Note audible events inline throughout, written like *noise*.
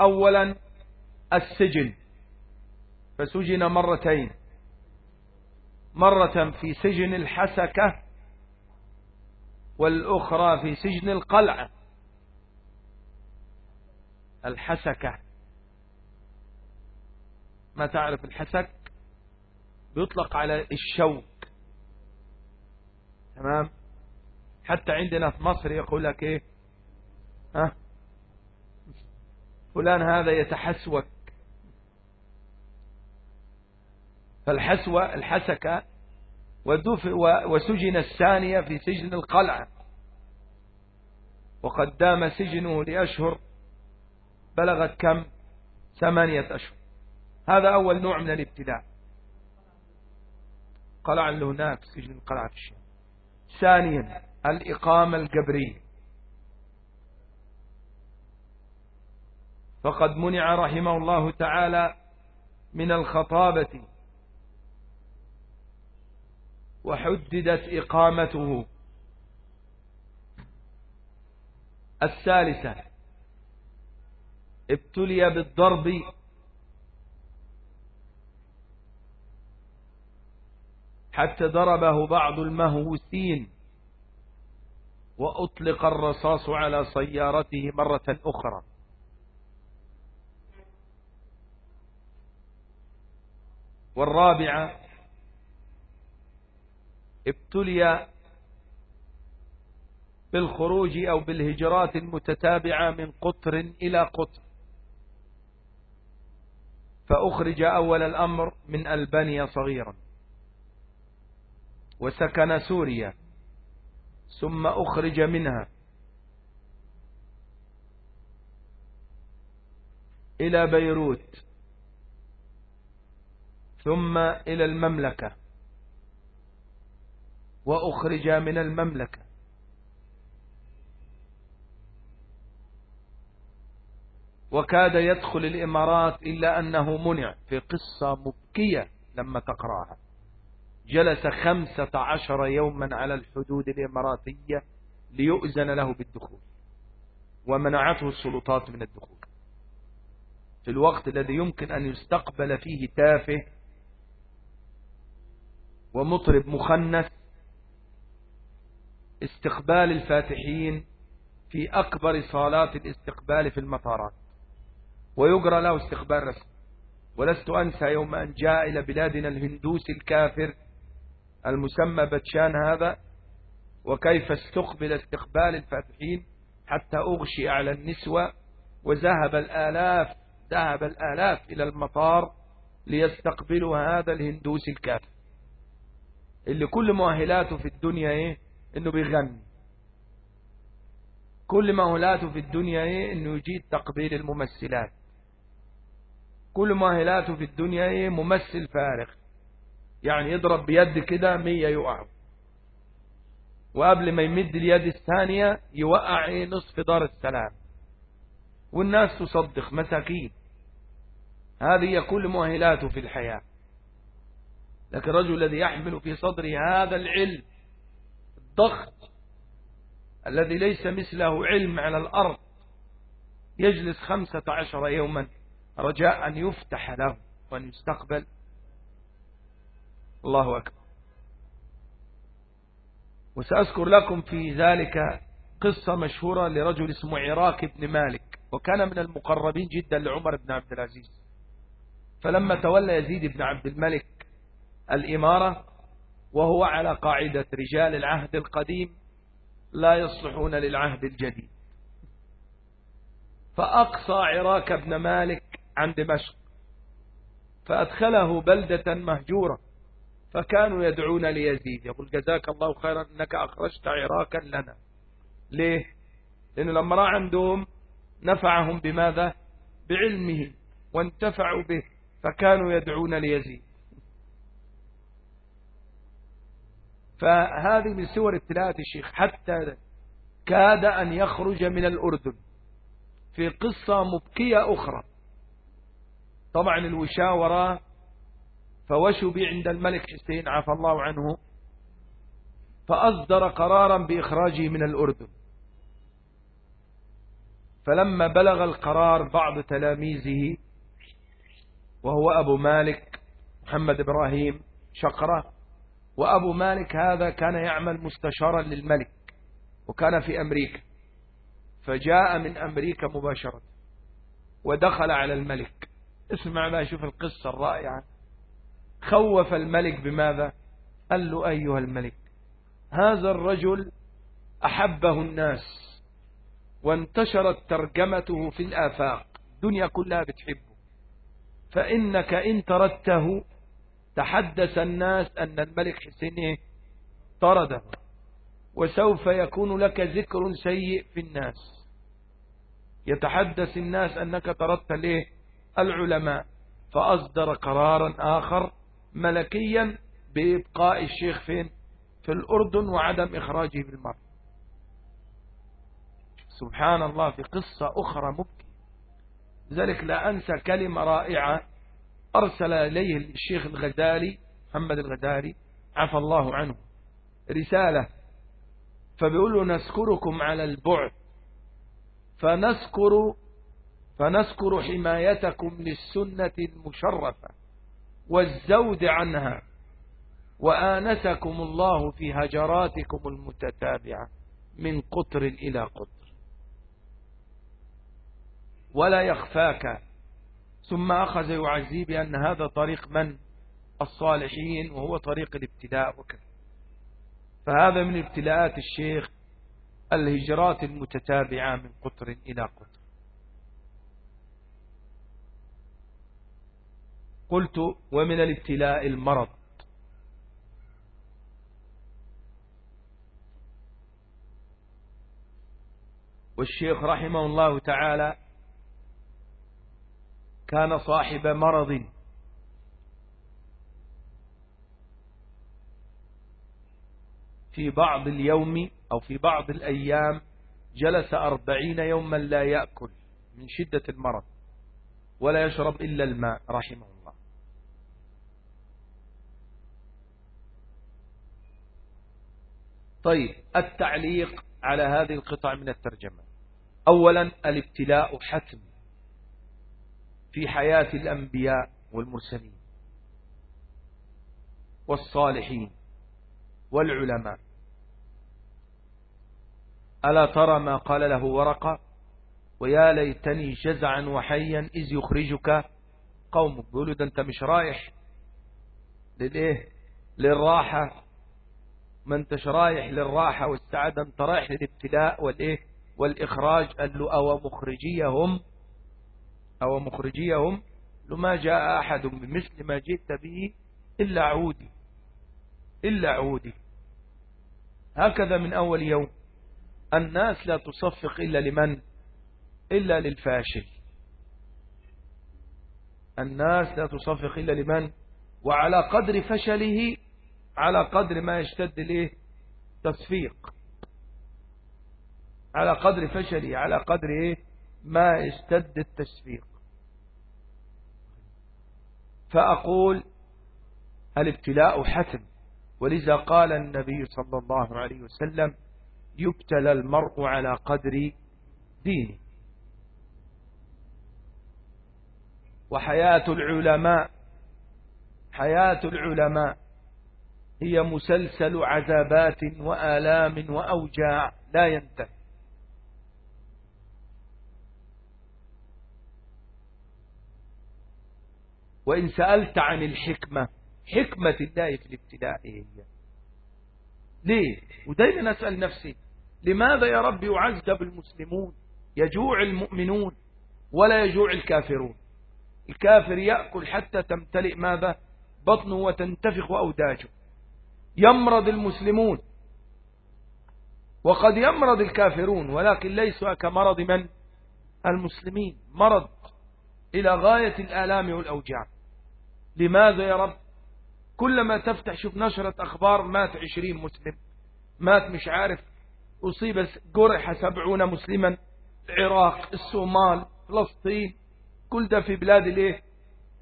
أولا السجن. فسجن مرتين. مرة في سجن الحسكة والأخرى في سجن القلعة الحسكة. ما تعرف الحسك؟ بيطلق على الشوك. تمام؟ حتى عندنا في مصر يقول لك إيه؟ ها؟ فلان هذا يتحسوك. فالحسوة الحسكة وسجن الثانية في سجن القلعة. وقد دام سجنه لأشهر بلغت كم؟ ثمانية أشهر. هذا أول نوع من الابتلاء قلع اللي هناك سجن القلعة في الشام. ثانيا الإقامة الجبرية فقد منع رحمه الله تعالى من الخطابة. وحددت إقامته. الثالثة ابتلي بالضرب. حتى ضربه بعض المهوسين وأطلق الرصاص على سيارته مرة أخرى. والرابعة ابتلي بالخروج أو بالهجرات المتتابعة من قطر إلى قطر. فأخرج أول الأمر من ألبانيا صغيرا وسكن سوريا ثم أخرج منها إلى بيروت. ثم إلى المملكة. وأخرج من المملكة. وكاد يدخل الإمارات إلا أنه منع في قصة مبكية لما تقرأها. جلس خمسة عشر يوما على الحدود الإماراتية ليؤذن له بالدخول ومنعته السلطات من الدخول. في الوقت الذي يمكن أن يستقبل فيه تافه ومطرب مخنث استقبال الفاتحين في أكبر صالات الاستقبال في المطارات. ويجرى له استقبال رسمي. ولست أنسى يوم أن جاء إلى بلادنا الهندوس الكافر المسمى بتشان هذا وكيف استقبل استقبال الفاتحين حتى أغشي على النسوة وذهب الآلاف ذهب الآلاف إلى المطار ليستقبلوا هذا الهندوس الكافر. اللي كل مؤهلاته في الدنيا إيه؟ إنه بيغني. كل مؤهلاته في الدنيا إيه؟ إنه يجيد تقبيل الممثلات. كل مؤهلاته في الدنيا إيه؟ ممثل فارغ. يعني يضرب بيد كده مية يقع. وقبل ما يمد اليد الثانية يوقع إيه؟ نصف دار السلام. والناس تصدق مساكين. هذه هي كل مؤهلاته في الحياة. لكن الرجل الذي يحمل في صدره هذا العلم الضغط الذي ليس مثله علم على الأرض يجلس خمسة عشر يوما رجاء أن يفتح له وأن يستقبل. الله أكبر. وسأذكر لكم في ذلك قصة مشهورة لرجل اسمه عراك بن مالك وكان من المقربين جدا لعمر بن عبد العزيز. فلما تولى يزيد بن عبد الملك الإمارة وهو على قاعدة رجال العهد القديم لا يصلحون للعهد الجديد. فأقصى عراك بن مالك عن دمشق فأدخله بلدة مهجورة فكانوا يدعون ليزيد. يقول جزاك الله خيرا أنك أخرجت عراكا لنا. ليه؟ لأنه لما رأى عندهم نفعهم بماذا؟ بعلمه وانتفعوا به فكانوا يدعون ليزيد. فهذه من سور ابتلاءات الشيخ حتى كاد أن يخرج من الأردن في قصة مبكية أخرى. طبعا الوشاورة فوشوا بي عند الملك حسين عفى الله عنه فأصدر قرارا بإخراجه من الأردن. فلما بلغ القرار بعض تلاميذه وهو أبو مالك محمد إبراهيم شقرة وأبو مالك هذا كان يعمل مستشارا للملك وكان في أمريكا. فجاء من أمريكا مباشرة ودخل على الملك. اسمع ما شوف القصة الرائعة. خوف الملك بماذا؟ قال له أيها الملك هذا الرجل أحبه الناس وانتشرت ترجمته في الآفاق. الدنيا كلها بتحبه. فإنك إن تردته تحدث الناس أن الملك حسين طرده وسوف يكون لك ذكر سيء في الناس. يتحدث الناس أنك طردت له العلماء فأصدر قرارا آخر ملكيا بإبقاء الشيخ فين في الأردن وعدم إخراجه بالمر سبحان الله في قصة أخرى مبكي لذلك لا أنسى كلمة رائعة أرسل إليه الشيخ الغزالي محمد الغزالي عفى الله عنه رسالة فبيقول له نذكركم على البعد فنذكر فنذكر حمايتكم للسنة المشرفة والزود عنها وآنسكم الله في هجراتكم المتتابعة من قطر إلى قطر. ولا يخفاك ثم أخذ يعزي بأن هذا طريق من؟ الصالحين وهو طريق الابتلاء وكذا. فهذا من ابتلاءات الشيخ الهجرات المتتابعة من قطر إلى قطر. قلت ومن الابتلاء المرض. والشيخ رحمه الله تعالى كان صاحب مرض. في بعض اليوم أو في بعض الأيام جلس أربعين يوما لا يأكل من شدة المرض ولا يشرب إلا الماء رحمه الله. طيب التعليق على هذه القطع من الترجمة. أولا الابتلاء حتم في حياة الأنبياء والمرسلين والصالحين والعلماء. ألا ترى ما قال له ورقة؟ ويا ليتني جزعا وحيا إذ يخرجك قومك بيقولوا ده أنت مش رايح للإيه؟ للراحة. ما أنتش رايح للراحة والسعادة أنت رايح للابتلاء والإيه؟ والإخراج. قال له أو مخرجيهم أو مخرجيهم لما جاء أحد بمثل ما جئت به إلا عودي إلا عودي. هكذا من أول يوم. الناس لا تصفق إلا لمن؟ إلا للفاشل. الناس لا تصفق إلا لمن؟ وعلى قدر فشله على قدر ما يشتد له تصفيق. على قدر فشله على قدر إيه؟ ما يشتد التشفيق. فأقول الابتلاء حتم. ولذا قال النبي صلى الله عليه وسلم يبتلى المرء على قدر دينه. وحياة العلماء حياة العلماء هي مسلسل عذابات وآلام وأوجاع لا ينتهي. وإن سألت عن الحكمة حكمة الله في الابتلاء هي. ليه؟ ودايما أسأل نفسي لماذا يا رب يعذب المسلمون يجوع المؤمنون ولا يجوع الكافرون؟ الكافر يأكل حتى تمتلئ ماذا؟ بطنه وتنتفخ أوداجه. يمرض المسلمون. وقد يمرض الكافرون ولكن ليسوا كمرض من؟ المسلمين. مرض إلى غاية الآلام والأوجاع. لماذا يا رب؟ كلما تفتح شوف نشرة أخبار مات عشرين مسلم مات مش عارف أصيب جرح سبعون مسلما العراق الصومال فلسطين كل ده في بلاد الإيه؟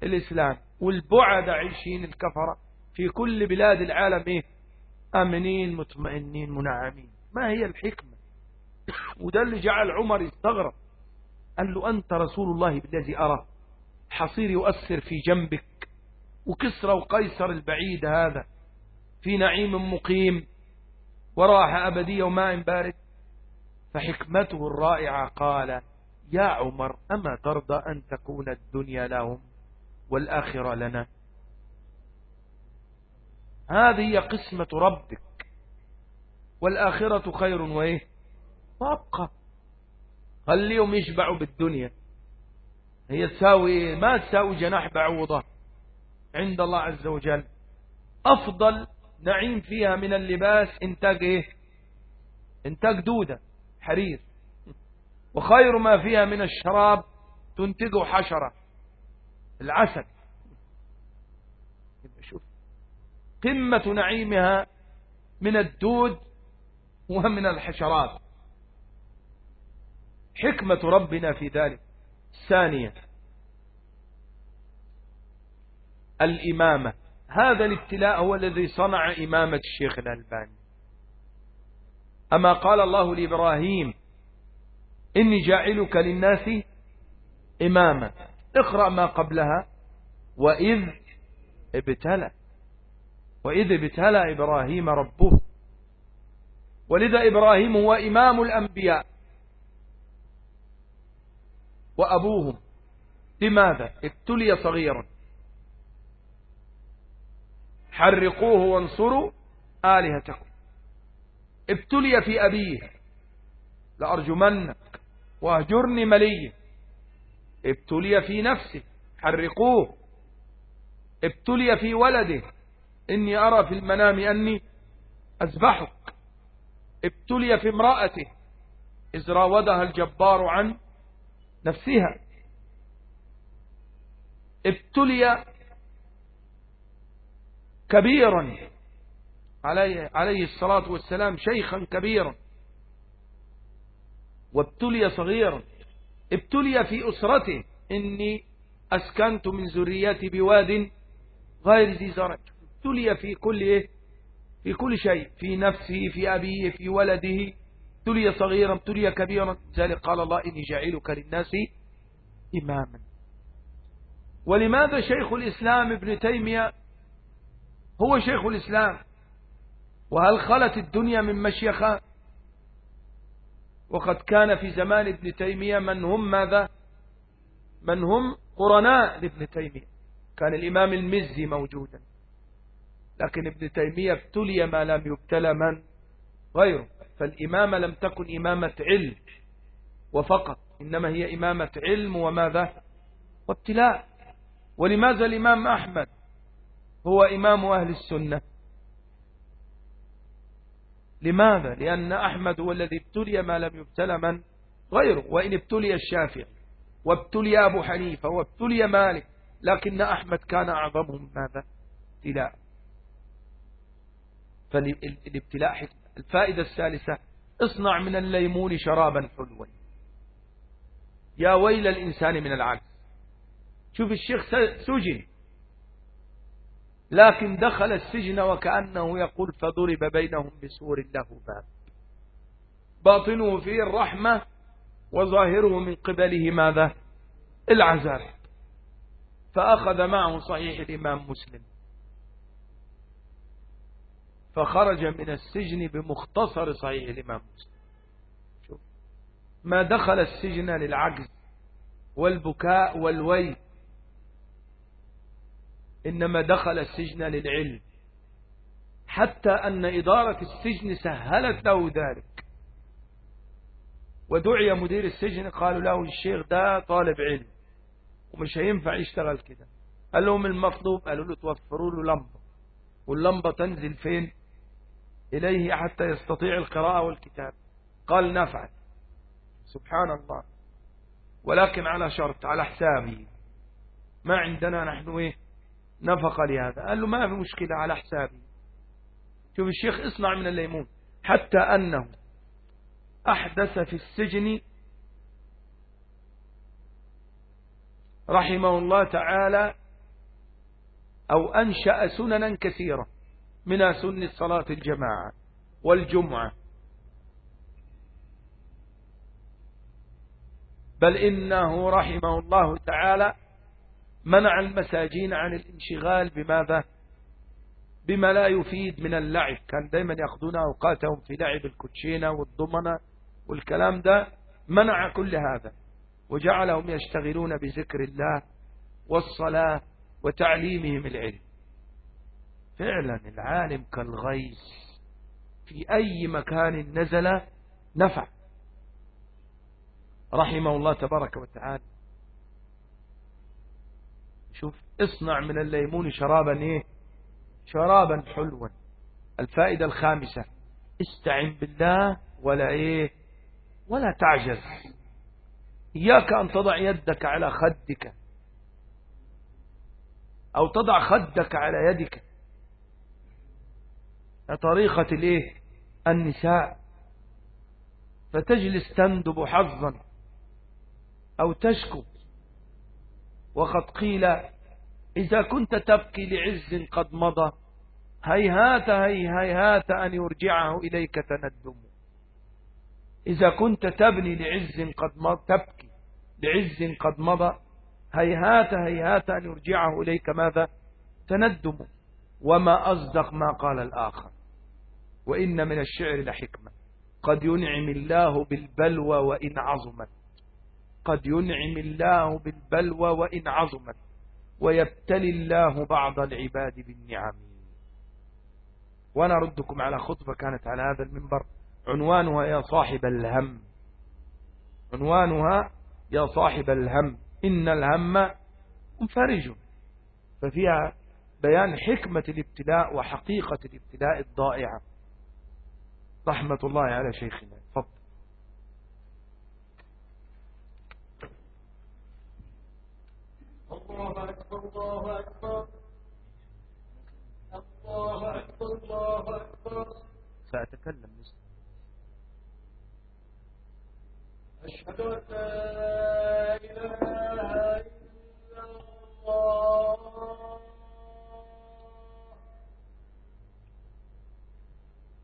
الإسلام. والبعد عايشين الكفرة. في كل بلاد العالم إيه؟ آمنين مطمئنين منعمين. ما هي الحكمة؟ *coughs* وده اللي جعل عمر يستغرب. قال له أنت رسول الله بالذي أرى حصير يؤثر في جنبك. وكسرى وقيصر البعيد هذا في نعيم مقيم وراحة أبدية وماء بارد. فحكمته الرائعة قال يا عمر أما ترضى أن تكون الدنيا لهم والآخرة لنا؟ هذه هي قسمة ربك. والآخرة خير وإيه؟ وأبقى. خليهم يشبعوا بالدنيا. هي تساوي إيه؟ ما تساوي جناح بعوضة. عند الله عز وجل. أفضل نعيم فيها من اللباس إنتاج إيه؟ إنتاج دودة حرير. وخير ما فيها من الشراب تنتجه حشرة العسل. شوف قمة نعيمها من الدود ومن الحشرات. حكمة ربنا في ذلك. ثانيا الإمامة. هذا الابتلاء هو الذي صنع إمامة الشيخ الألباني. أما قال الله لإبراهيم إني جاعلك للناس إماما. اقرأ ما قبلها وإذ ابتلى وإذ ابتلى إبراهيم ربه. ولذا إبراهيم هو إمام الأنبياء. وأبوهم. لماذا؟ ابتلي صغيرا. حرقوه وانصروا آلهتكم. ابتلي في أبيه. لأرجمنك وأهجرني مليا. ابتلي في نفسه. حرقوه. ابتلي في ولده. إني أرى في المنام أني أذبحك. ابتلي في امرأته. إذ راودها الجبار عن نفسها. ابتلي كبيرا عليه, عليه الصلاة والسلام شيخا كبيرا. وابتلي صغيرا. ابتلي في أسرته. إني أسكنت من ذريتي بواد غير ذي زرع. ابتلي في كل إيه؟ في كل شيء. في نفسه في أبيه في ولده. ابتلي صغيرا ابتلي كبيرا. ذلك قال الله إني جعلك للناس إماما. ولماذا شيخ الإسلام ابن تيمية هو شيخ الإسلام. وهل خلت الدنيا من مشيخة؟ وقد كان في زمان ابن تيمية من هم ماذا؟ من هم قرناء لابن تيمية. كان الإمام المزي موجودا. لكن ابن تيمية ابتلي ما لم يبتلى من؟ غيره. فالإمامة لم تكن إمامة علم. وفقط. إنما هي إمامة علم وماذا؟ وابتلاء. ولماذا الإمام أحمد؟ هو إمام أهل السنة. لماذا؟ لأن أحمد هو الذي ابتلي ما لم يبتلى من؟ غيره. وإن ابتلي الشافعي وابتلي أبو حنيفة وابتلي مالك لكن أحمد كان أعظمهم ماذا ابتلاء. فالابتلاء حكمة. الفائدة الثالثة اصنع من الليمون شرابا حلوا. يا ويل الإنسان من العجز. شوف الشيخ سجن لكن دخل السجن وكأنه يقول فضرب بينهم بسور له باب باطنه فيه الرحمة وظاهره من قبله ماذا؟ العذاب. فأخذ معه صحيح الإمام مسلم. فخرج من السجن بمختصر صحيح الإمام مسلم. شوف ما دخل السجن للعجز والبكاء والويل إنما دخل السجن للعلم. حتى أن إدارة السجن سهلت له ذلك. ودعي مدير السجن قالوا له الشيخ ده طالب علم. ومش هينفع يشتغل كده. قال لهم المطلوب قالوا له توفروا له لمبة. واللمبة تنزل فين؟ إليه حتى يستطيع القراءة والكتاب. قال نفعل. سبحان الله. ولكن على شرط على حسابي. ما عندنا نحن إيه؟ نفق لهذا. قال له ما في مشكلة على حسابي. شوف الشيخ اصنع من الليمون. حتى أنه أحدث في السجن رحمه الله تعالى أو أنشأ سننا كثيرة من سن صلاة الجماعة والجمعة. بل إنه رحمه الله تعالى منع المساجين عن الانشغال بماذا؟ بما لا يفيد من اللعب. كان دايما يأخذون أوقاتهم في لعب الكوتشينة والضمنة والكلام ده. منع كل هذا. وجعلهم يشتغلون بذكر الله والصلاة وتعليمهم العلم. فعلا العالم كالغيث في أي مكان نزل نفع. رحمه الله تبارك وتعالى. شوف اصنع من الليمون شرابا إيه؟ شرابا حلوا. الفائدة الخامسة استعن بالله ولا إيه؟ ولا تعجز. إياك أن تضع يدك على خدك أو تضع خدك على يدك. طريقة الإيه؟ النساء. فتجلس تندب حظا أو تشكو. وقد قيل إذا كنت تبكي لعز قد مضى هيهات هيهات أن يرجعه إليك تندم. إذا كنت تبني لعز قد مضى تبكي لعز قد مضى هيهات هيهات أن يرجعه إليك ماذا؟ تندم. وما أصدق ما قال الآخر. وإن من الشعر لحكمة قد ينعم الله بالبلوى وإن عظمت. قد ينعم الله بالبلوى وإن عظمت ويبتلي الله بعض العباد بالنعم. وأنا أردكم على خطبة كانت على هذا المنبر. عنوانها يا صاحب الهم. عنوانها يا صاحب الهم. إن الهم منفرج. ففيها بيان حكمة الابتلاء وحقيقة الابتلاء الضائعة رحمة الله على شيخنا. فضل سأتكلم نسمع. أشهد أن لا إله إلا الله.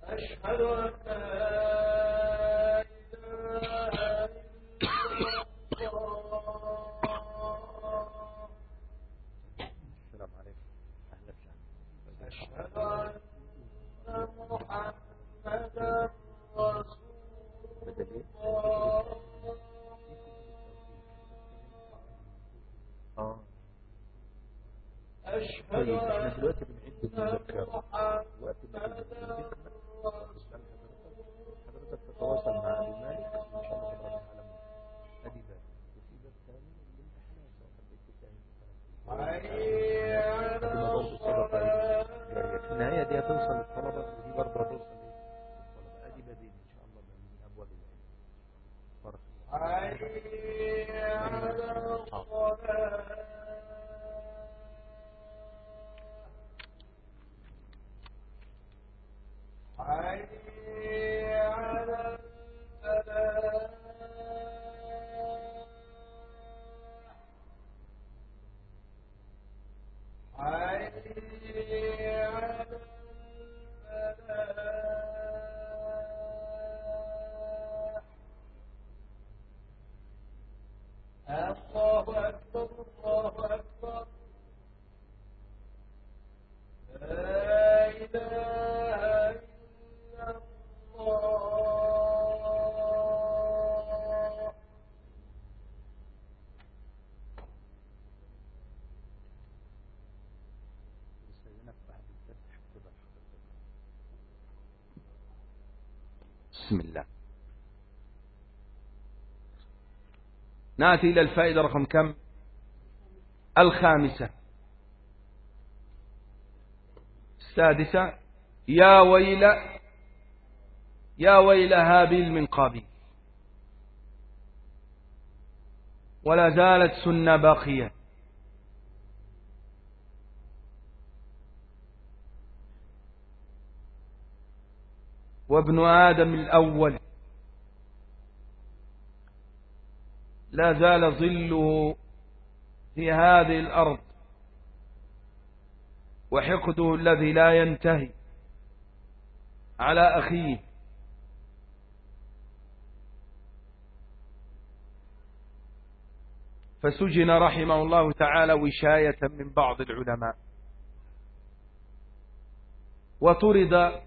أشهد أن لا الله. نأتي إلى الفائدة رقم كم؟ الخامسة. السادسة. يا ويل يا ويل هابيل من قابيل ولا زالت سنة باقية. وابن آدم الأول. لا زال ظله في هذه الأرض. وحقده الذي لا ينتهي. على أخيه. فسجن رحمه الله تعالى وشاية من بعض العلماء. وطرد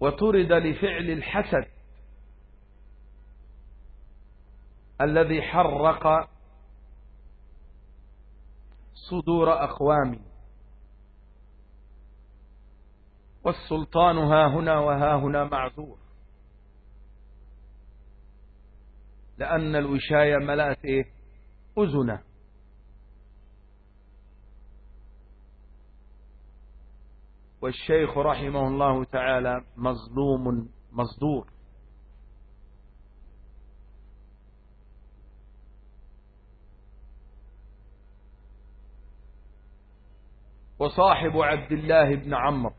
وطرد لفعل الحسد الذي حرق صدور أقوام والسلطان ها هنا وها هنا معذور. لأن الوشاية ملأت إيه؟ أذنه. والشيخ رحمه الله تعالى مظلوم مصدور. وصاحب عبد الله بن عمرو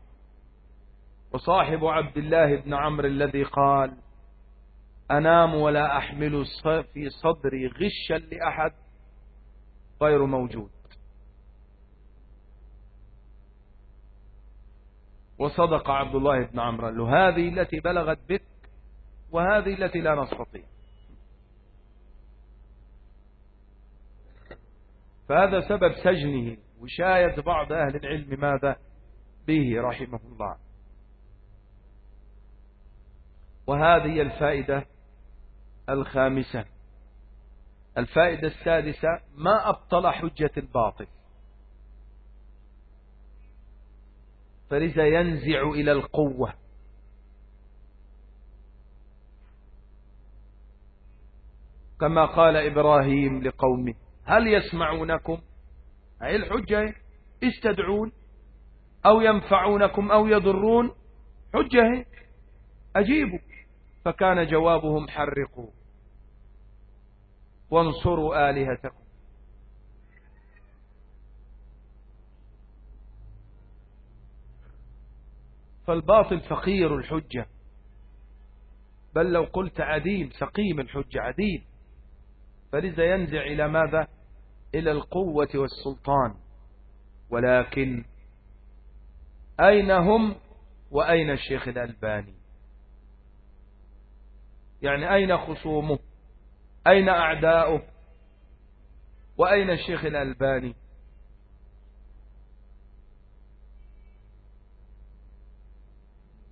وصاحب عبد الله بن عمرو الذي قال أنام ولا أحمل في صدري غشا لأحد غير موجود. وصدق عبد الله بن عمرو له هذه التي بلغت بك وهذه التي لا نستطيع. فهذا سبب سجنه وشاية بعض أهل العلم ماذا به رحمه الله. وهذه الفائدة الخامسة. الفائدة السادسة ما أبطل حجة الباطل. فلذا ينزع إلى القوة. كما قال إبراهيم لقومه هل يسمعونكم؟ أي الحجة؟ استدعون؟ أو ينفعونكم أو يضرون؟ حجة؟ أجيبوا. فكان جوابهم حرقوا. وانصروا آلهتكم. فالباطل فقير الحجة. بل لو قلت عديم سقيم الحجة عديم. فلذا ينزع إلى ماذا؟ إلى القوة والسلطان. ولكن أين هم وأين الشيخ الألباني؟ يعني أين خصومه؟ أين أعداؤه؟ وأين الشيخ الألباني؟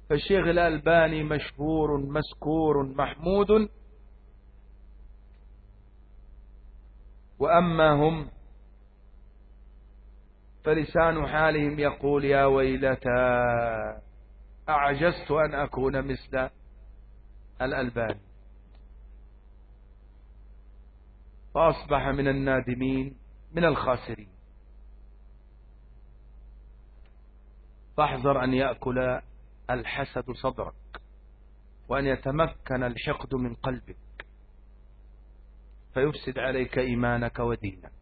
فالشيخ الألباني مشهور مسكور محمود. وأما هم فلسان حالهم يقول يا ويلتا أعجزت أن أكون مثل الألباني فأصبح من النادمين من الخاسرين. فاحذر أن يأكل الحسد صدرك وأن يتمكن الحقد من قلبك فيفسد عليك إيمانك ودينك.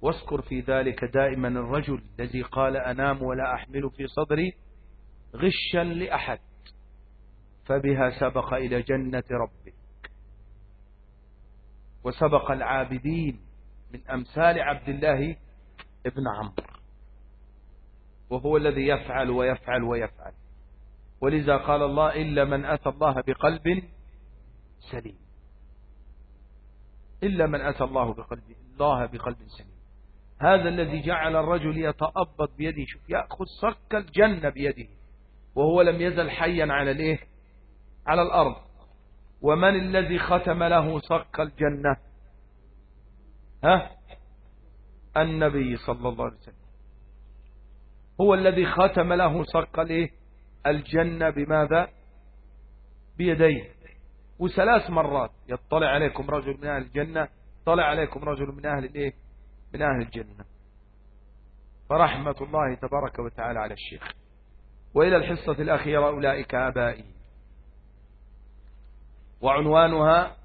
واذكر في ذلك دائما الرجل الذي قال أنام ولا أحمل في صدري غشا لأحد فبها سبق إلى جنة ربك. وسبق العابدين من أمثال عبد الله ابن عمرو. وهو الذي يفعل ويفعل ويفعل. ولذا قال الله إلا من أتى الله بقلب سليم. إلا من أتى الله بقلب الله بقلب سليم. هذا الذي جعل الرجل يتأبط بيده شوف يأخذ صك الجنة بيده. وهو لم يزل حيا على الإيه؟ على الأرض. ومن الذي ختم له صك الجنة؟ ها؟ النبي صلى الله عليه وسلم. هو الذي ختم له صك الايه الجنة بماذا؟ بيديه. وثلاث مرات يطلع عليكم رجل من أهل الجنة طلع عليكم رجل من أهل الايه من أهل الجنة. فرحمة الله تبارك وتعالى على الشيخ. وإلى الحصة الأخيرة أولئك آبائي. وعنوانها